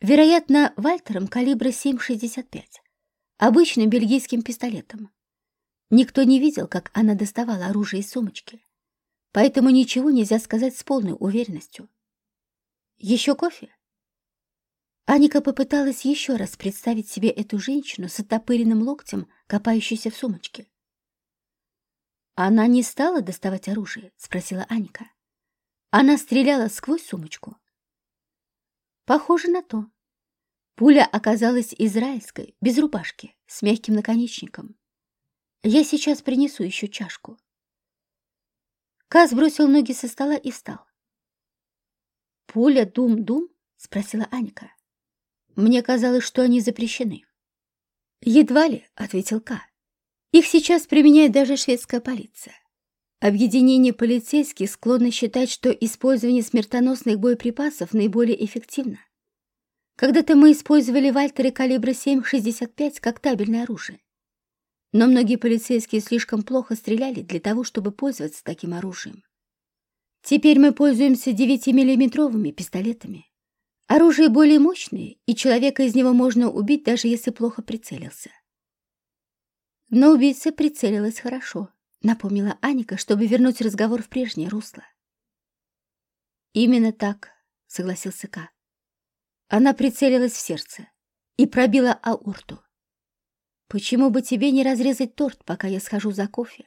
Вероятно, Вальтером калибра 7,65, обычным бельгийским пистолетом. Никто не видел, как она доставала оружие из сумочки, поэтому ничего нельзя сказать с полной уверенностью. Еще кофе? Аника попыталась еще раз представить себе эту женщину с оттопыренным локтем, копающейся в сумочке. «Она не стала доставать оружие?» — спросила Аника. «Она стреляла сквозь сумочку?» «Похоже на то. Пуля оказалась израильской, без рубашки, с мягким наконечником. Я сейчас принесу еще чашку». Каз бросил ноги со стола и встал. «Пуля дум-дум?» — спросила Аника. Мне казалось, что они запрещены. «Едва ли», — ответил Ка. Их сейчас применяет даже шведская полиция. Объединение полицейских склонны считать, что использование смертоносных боеприпасов наиболее эффективно. Когда-то мы использовали вальтеры калибра 7,65 как табельное оружие. Но многие полицейские слишком плохо стреляли для того, чтобы пользоваться таким оружием. Теперь мы пользуемся 9-миллиметровыми пистолетами. Оружие более мощное, и человека из него можно убить, даже если плохо прицелился. Но убийца прицелилась хорошо, напомнила Аника, чтобы вернуть разговор в прежнее русло. «Именно так», — согласился Ка. Она прицелилась в сердце и пробила аорту. «Почему бы тебе не разрезать торт, пока я схожу за кофе?»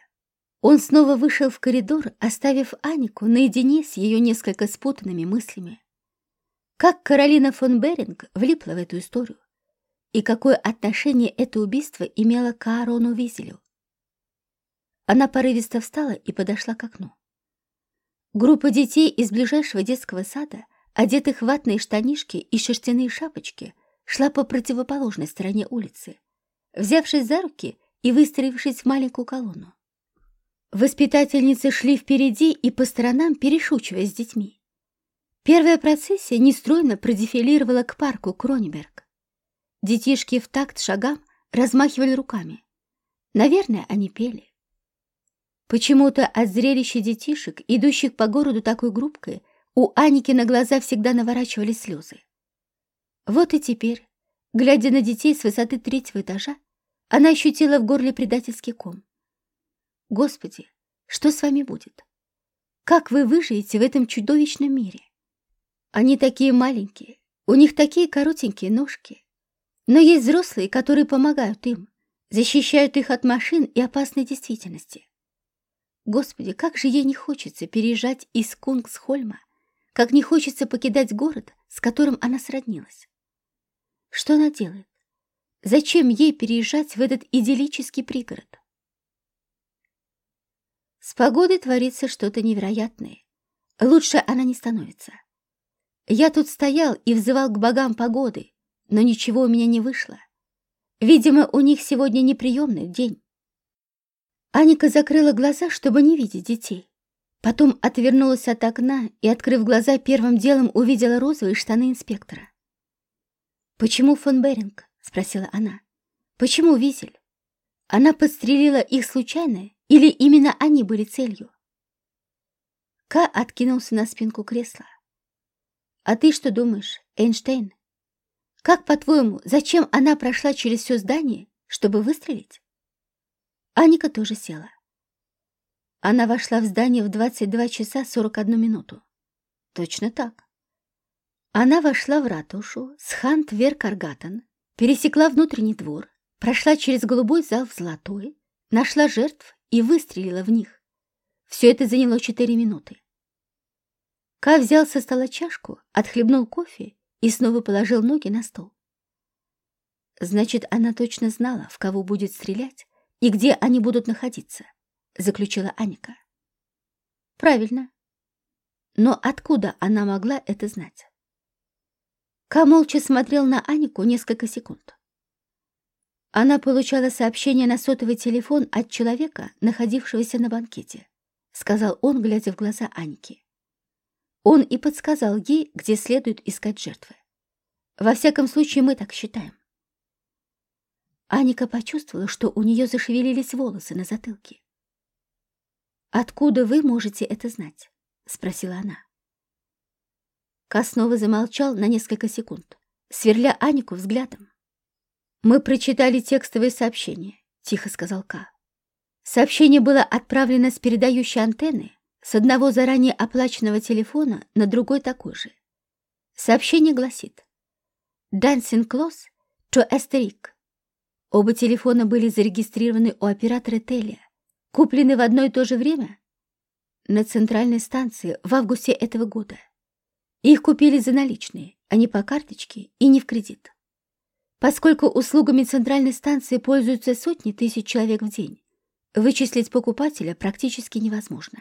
Он снова вышел в коридор, оставив Анику наедине с ее несколько спутанными мыслями. Как Каролина фон Беринг влипла в эту историю? И какое отношение это убийство имело к Аарону Визелю? Она порывисто встала и подошла к окну. Группа детей из ближайшего детского сада, одетых в ватные штанишки и шерстяные шапочки, шла по противоположной стороне улицы, взявшись за руки и выстроившись в маленькую колонну. Воспитательницы шли впереди и по сторонам, перешучиваясь с детьми. Первая процессия нестройно продефилировала к парку Крониберг. Детишки в такт шагам размахивали руками. Наверное, они пели. Почему-то от зрелища детишек, идущих по городу такой группкой, у Аники на глаза всегда наворачивались слезы. Вот и теперь, глядя на детей с высоты третьего этажа, она ощутила в горле предательский ком. Господи, что с вами будет? Как вы выживете в этом чудовищном мире? Они такие маленькие, у них такие коротенькие ножки. Но есть взрослые, которые помогают им, защищают их от машин и опасной действительности. Господи, как же ей не хочется переезжать из Кунгсхольма, как не хочется покидать город, с которым она сроднилась. Что она делает? Зачем ей переезжать в этот идиллический пригород? С погодой творится что-то невероятное. Лучше она не становится. Я тут стоял и взывал к богам погоды, но ничего у меня не вышло. Видимо, у них сегодня неприемный день. Аника закрыла глаза, чтобы не видеть детей. Потом отвернулась от окна и, открыв глаза, первым делом увидела розовые штаны инспектора. «Почему фон Беринг?» — спросила она. «Почему Визель? Она подстрелила их случайно или именно они были целью?» Ка откинулся на спинку кресла. «А ты что думаешь, Эйнштейн? Как, по-твоему, зачем она прошла через все здание, чтобы выстрелить?» Аника тоже села. Она вошла в здание в 22 часа 41 минуту. Точно так. Она вошла в ратушу с хант каргатан пересекла внутренний двор, прошла через голубой зал в золотой, нашла жертв и выстрелила в них. Все это заняло 4 минуты. Ка взял со стола чашку, отхлебнул кофе и снова положил ноги на стол. Значит, она точно знала, в кого будет стрелять, и где они будут находиться, заключила Аника. Правильно. Но откуда она могла это знать? Ка молча смотрел на Анику несколько секунд. Она получала сообщение на сотовый телефон от человека, находившегося на банкете, сказал он, глядя в глаза Аники. Он и подсказал ей, где следует искать жертвы. Во всяком случае, мы так считаем. Аника почувствовала, что у нее зашевелились волосы на затылке. «Откуда вы можете это знать?» — спросила она. Ка снова замолчал на несколько секунд, сверля Анику взглядом. «Мы прочитали текстовое сообщение», — тихо сказал Ка. Сообщение было отправлено с передающей антенны с одного заранее оплаченного телефона на другой такой же. Сообщение гласит «Dancing close to Эстерик». Оба телефона были зарегистрированы у оператора Телия, куплены в одно и то же время на центральной станции в августе этого года. Их купили за наличные, а не по карточке и не в кредит. Поскольку услугами центральной станции пользуются сотни тысяч человек в день, вычислить покупателя практически невозможно.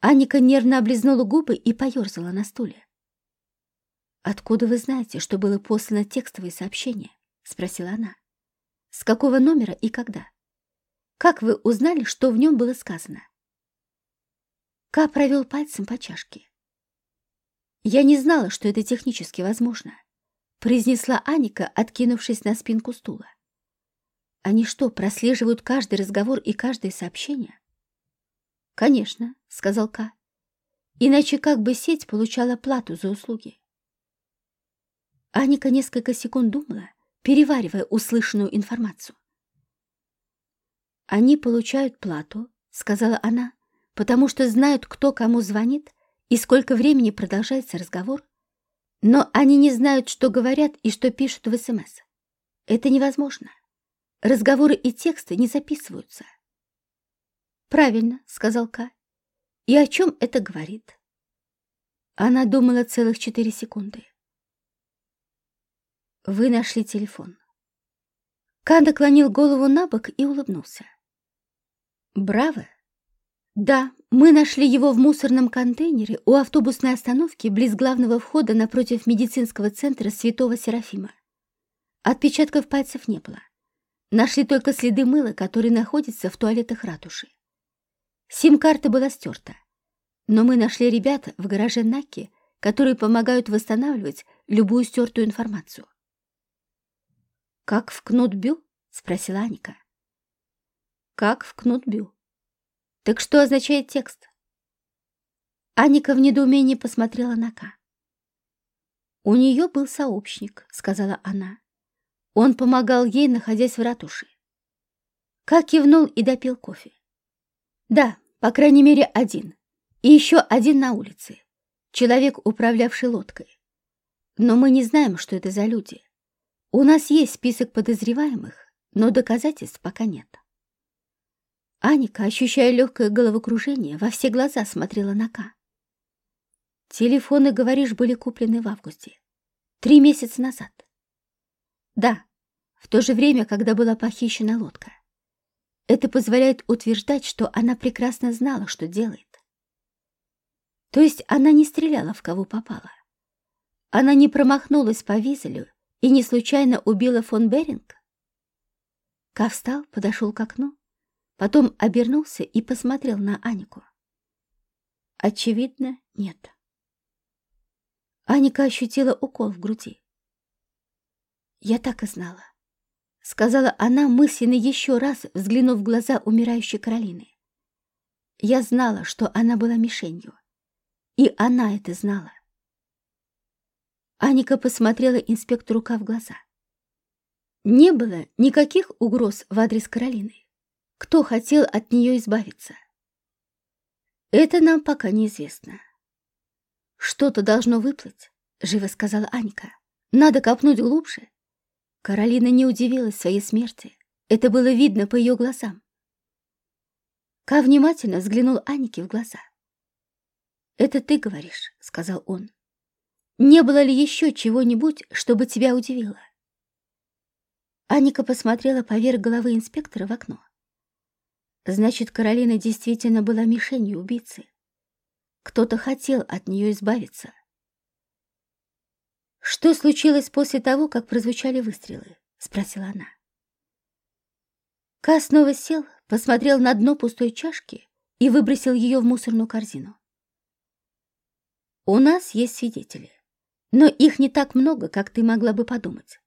Аника нервно облизнула губы и поерзала на стуле. «Откуда вы знаете, что было послано текстовое сообщение?» — спросила она. С какого номера и когда? Как вы узнали, что в нем было сказано? Ка провел пальцем по чашке. Я не знала, что это технически возможно, произнесла Аника, откинувшись на спинку стула. Они что, прослеживают каждый разговор и каждое сообщение? Конечно, сказал Ка. Иначе как бы сеть получала плату за услуги? Аника несколько секунд думала, переваривая услышанную информацию. «Они получают плату», — сказала она, «потому что знают, кто кому звонит и сколько времени продолжается разговор, но они не знают, что говорят и что пишут в СМС. Это невозможно. Разговоры и тексты не записываются». «Правильно», — сказал Ка. «И о чем это говорит?» Она думала целых четыре секунды. Вы нашли телефон. Кан наклонил голову на бок и улыбнулся. Браво! Да, мы нашли его в мусорном контейнере у автобусной остановки близ главного входа напротив медицинского центра Святого Серафима. Отпечатков пальцев не было. Нашли только следы мыла, которые находятся в туалетах ратуши. Сим-карта была стерта. Но мы нашли ребят в гараже Наки, которые помогают восстанавливать любую стертую информацию. «Как в Кнутбю?» — спросила Аника. «Как в Кнутбю?» «Так что означает текст?» Аника в недоумении посмотрела на Ка. «У нее был сообщник», — сказала она. Он помогал ей, находясь в ратуше. Ка кивнул и допил кофе. «Да, по крайней мере, один. И еще один на улице. Человек, управлявший лодкой. Но мы не знаем, что это за люди. У нас есть список подозреваемых, но доказательств пока нет. Аника, ощущая легкое головокружение, во все глаза смотрела на Ка. Телефоны, говоришь, были куплены в августе. Три месяца назад. Да, в то же время, когда была похищена лодка. Это позволяет утверждать, что она прекрасно знала, что делает. То есть она не стреляла в кого попала. Она не промахнулась по Визелю и не случайно убила фон Беринг? Ка встал, подошел к окну, потом обернулся и посмотрел на Анику. Очевидно, нет. Аника ощутила укол в груди. «Я так и знала», — сказала она мысленно еще раз, взглянув в глаза умирающей Каролины. «Я знала, что она была мишенью, и она это знала. Аника посмотрела инспектору Ка в глаза. Не было никаких угроз в адрес Каролины. Кто хотел от нее избавиться? Это нам пока неизвестно. Что-то должно выплыть, живо сказала Аника. Надо копнуть глубже. Каролина не удивилась своей смерти. Это было видно по ее глазам. Ка внимательно взглянул Анике в глаза. «Это ты говоришь», — сказал он. Не было ли еще чего-нибудь, чтобы тебя удивило? Аника посмотрела поверх головы инспектора в окно. Значит, Каролина действительно была мишенью убийцы. Кто-то хотел от нее избавиться. «Что случилось после того, как прозвучали выстрелы?» — спросила она. Ка снова сел, посмотрел на дно пустой чашки и выбросил ее в мусорную корзину. «У нас есть свидетели. Но их не так много, как ты могла бы подумать.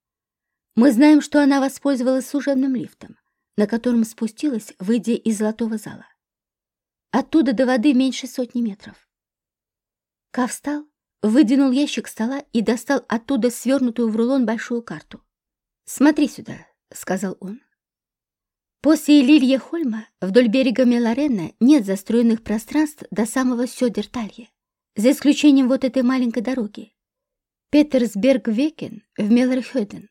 Мы знаем, что она воспользовалась служебным лифтом, на котором спустилась, выйдя из золотого зала. Оттуда до воды меньше сотни метров. Ка встал, выдвинул ящик стола и достал оттуда свернутую в рулон большую карту. «Смотри сюда», — сказал он. После Лилья Хольма вдоль берега Меларена нет застроенных пространств до самого Сёдерталья, за исключением вот этой маленькой дороги, Петерсберг-Векен в Меллерхёден.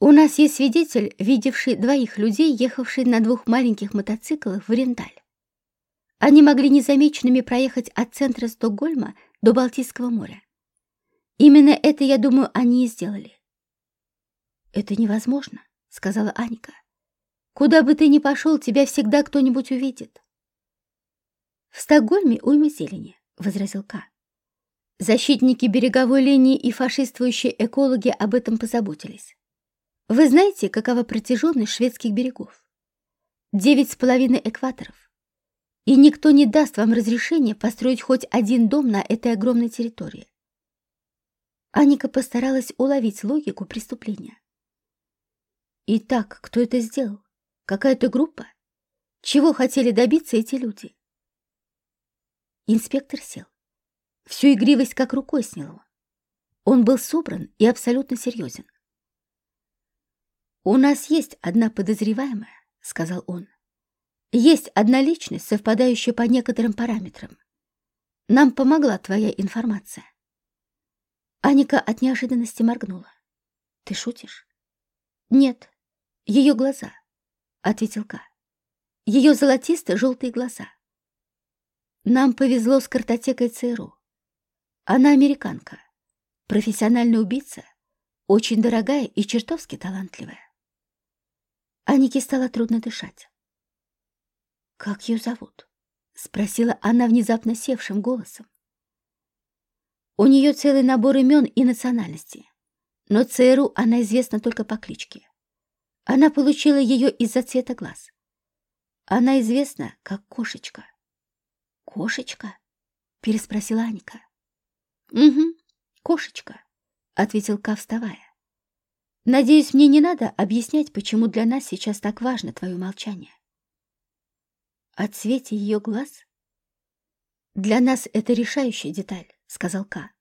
У нас есть свидетель, видевший двоих людей, ехавших на двух маленьких мотоциклах в Ренталь. Они могли незамеченными проехать от центра Стокгольма до Балтийского моря. Именно это, я думаю, они и сделали. «Это невозможно», — сказала Аника. «Куда бы ты ни пошел, тебя всегда кто-нибудь увидит». «В Стокгольме уйма зелени», — возразил Ка. Защитники береговой линии и фашистующие экологи об этом позаботились. Вы знаете, какова протяженность шведских берегов? Девять с половиной экваторов. И никто не даст вам разрешения построить хоть один дом на этой огромной территории. Аника постаралась уловить логику преступления. Итак, кто это сделал? Какая-то группа? Чего хотели добиться эти люди? Инспектор сел. Всю игривость как рукой сняло. Он был собран и абсолютно серьезен. «У нас есть одна подозреваемая», — сказал он. «Есть одна личность, совпадающая по некоторым параметрам. Нам помогла твоя информация. Аника от неожиданности моргнула. «Ты шутишь?» «Нет, ее глаза», — ответил Ка. «Ее золотисто-желтые глаза. Нам повезло с картотекой ЦРУ. Она американка, профессиональная убийца, очень дорогая и чертовски талантливая». Анике стало трудно дышать. «Как ее зовут?» — спросила она внезапно севшим голосом. У нее целый набор имен и национальностей. Но ЦРУ она известна только по кличке. Она получила ее из-за цвета глаз. Она известна как кошечка. «Кошечка?» — переспросила Аника. «Угу, кошечка», — ответил Ка, вставая. «Надеюсь, мне не надо объяснять, почему для нас сейчас так важно твое молчание». О цвете ее глаз? Для нас это решающая деталь сказал Ка.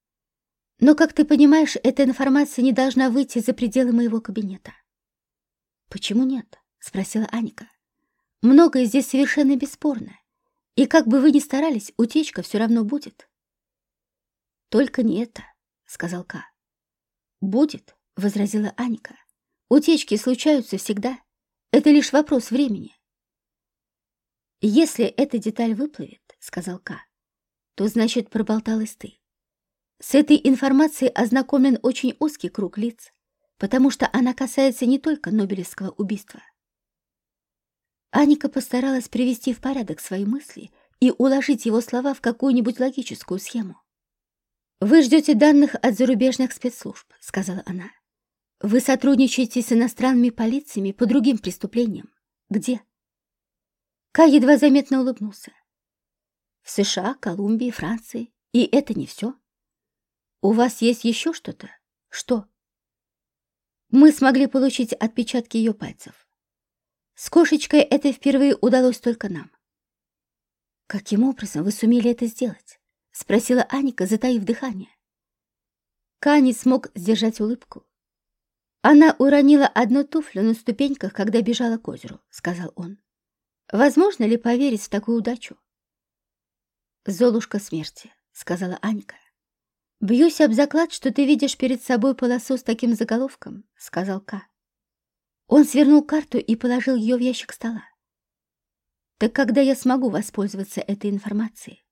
Но, как ты понимаешь, эта информация не должна выйти за пределы моего кабинета. Почему нет? спросила Аника. Многое здесь совершенно бесспорно. И как бы вы ни старались, утечка все равно будет. Только не это, сказал Ка. Будет, возразила Аника. Утечки случаются всегда. Это лишь вопрос времени. Если эта деталь выплывет, сказал Ка, то значит проболталась ты. С этой информацией ознакомлен очень узкий круг лиц, потому что она касается не только Нобелевского убийства. Аника постаралась привести в порядок свои мысли и уложить его слова в какую-нибудь логическую схему. «Вы ждете данных от зарубежных спецслужб», — сказала она. «Вы сотрудничаете с иностранными полициями по другим преступлениям. Где?» Кай едва заметно улыбнулся. В США, Колумбии, Франции. И это не все. У вас есть еще что-то? Что? Мы смогли получить отпечатки ее пальцев. С кошечкой это впервые удалось только нам. Каким образом вы сумели это сделать? Спросила Аника, затаив дыхание. Кани смог сдержать улыбку. Она уронила одну туфлю на ступеньках, когда бежала к озеру, сказал он. Возможно ли поверить в такую удачу? «Золушка смерти», — сказала Анька. «Бьюсь об заклад, что ты видишь перед собой полосу с таким заголовком», — сказал Ка. Он свернул карту и положил ее в ящик стола. «Так когда я смогу воспользоваться этой информацией?»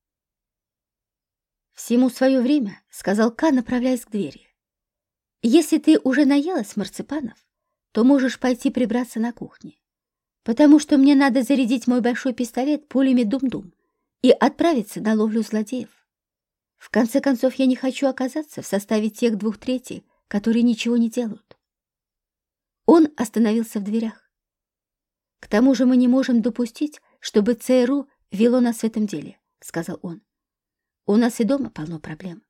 «Всему свое время», — сказал Ка, направляясь к двери. «Если ты уже наелась марципанов, то можешь пойти прибраться на кухне, потому что мне надо зарядить мой большой пистолет пулями дум-дум, и отправиться на ловлю злодеев. В конце концов, я не хочу оказаться в составе тех двух третей, которые ничего не делают. Он остановился в дверях. К тому же мы не можем допустить, чтобы ЦРУ вело нас в этом деле, сказал он. У нас и дома полно проблем.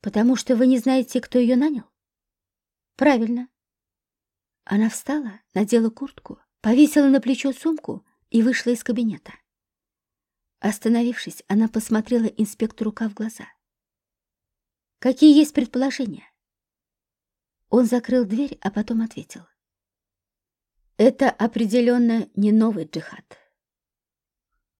Потому что вы не знаете, кто ее нанял? Правильно. Она встала, надела куртку, повесила на плечо сумку и вышла из кабинета. Остановившись, она посмотрела инспектору Ка в глаза. «Какие есть предположения?» Он закрыл дверь, а потом ответил. «Это определенно не новый джихад».